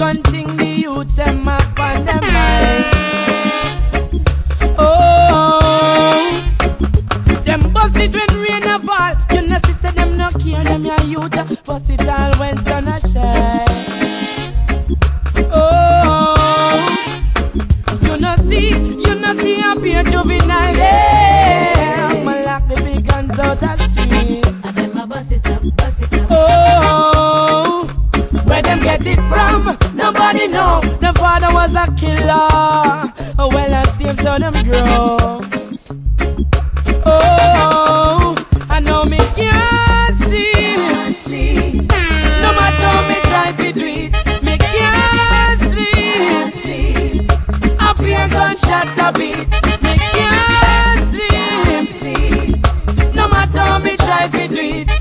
gun thing, the youths them up on them mind. Oh, them bust it when rain a fall. You know, see, say them no care, them your youth. Bust it all when sun a shine. Oh, you know, see, you know, see, I be a juvenile. Yeah, I'ma lock the big guns out get it from? Nobody know. The father was a killer. Oh, well, I saved on him grow. Oh, I know me can't sleep. No matter how me try to do it, me can't sleep. I hear gunshot a beat. Me can't sleep. No matter how me try to do it.